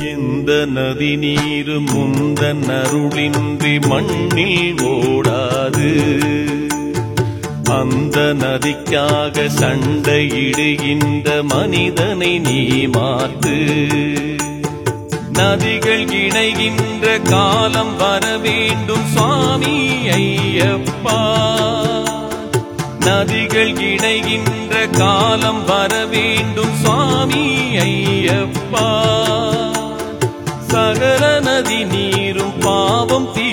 எந்த நதி நீரு முந்தன் அருளின்றி மண்ணில் ஓடாது. அந்த நதிக்காக சண்டையிடுகின்ற மனிதனை நீ மாத்து. நதிகள் இணைகின்ற காலம் வர வேண்டும் சுவாமி ஐயப்பா. நதிகள் இணைகின்ற காலம் வர வேண்டும் சுவாமி ஐயப்பா. சகல நதி நீரும் பாவம் தீ